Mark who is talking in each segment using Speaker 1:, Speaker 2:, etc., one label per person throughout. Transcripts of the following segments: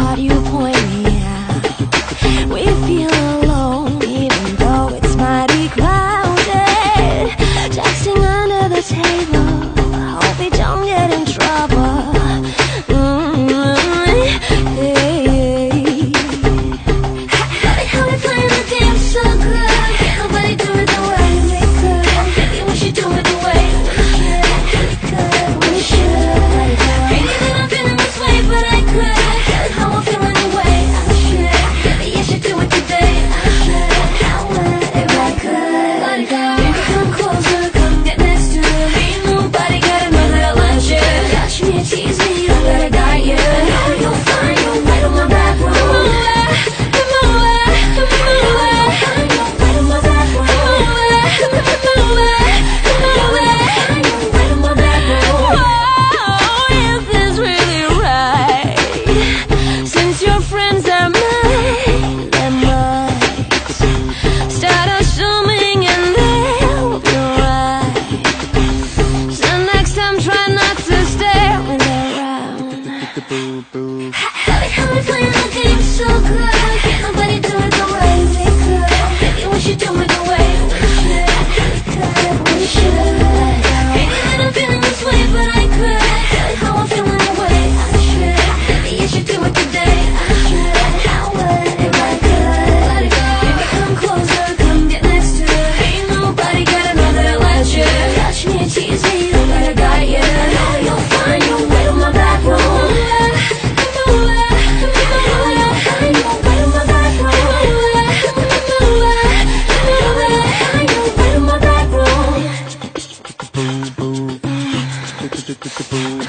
Speaker 1: audio point. you. How, how, how, how, how, how, how, how,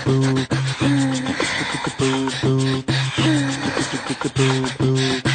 Speaker 1: boo boo boo boo boo boo boo Boo!